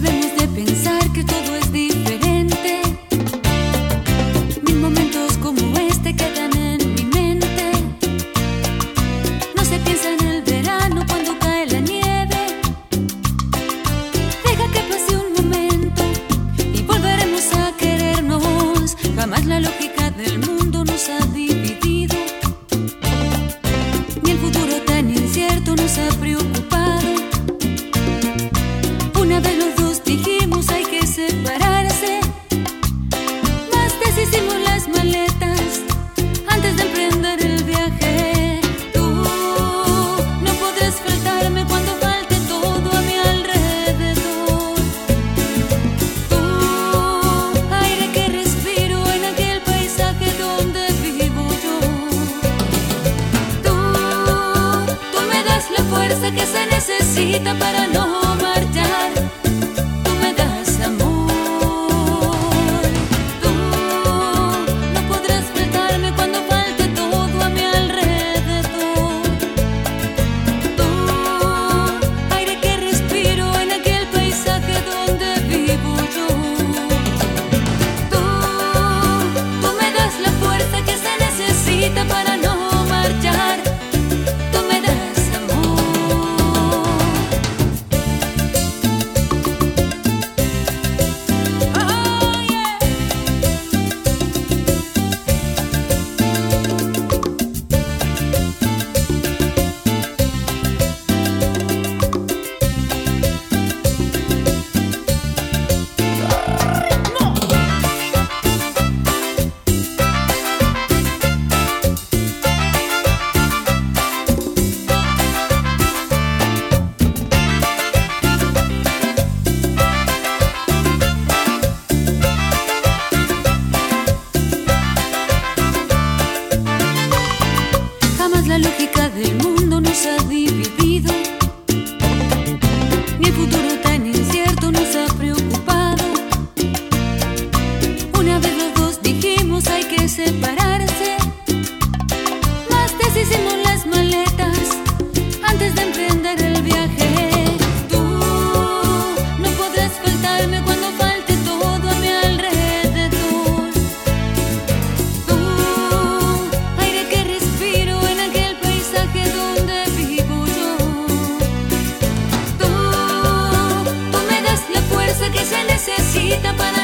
debemos de pensar que todo es diferente. Mil momentos como este quedan en mi mente. No se piensa en el verano cuando cae la nieve. Deja que pase un momento y volveremos a querernos. Jamás la lógica del mundo nos ha dividido. Ni el futuro tan incierto nos ha preocupado. grita para nós. separarse. Más deshicimos las maletas antes de emprender el viaje. Tú no podrás faltarme cuando falte todo a mi alrededor. Tú, aire que respiro en aquel paisaje donde vivo yo. Tú, tú me das la fuerza que se necesita para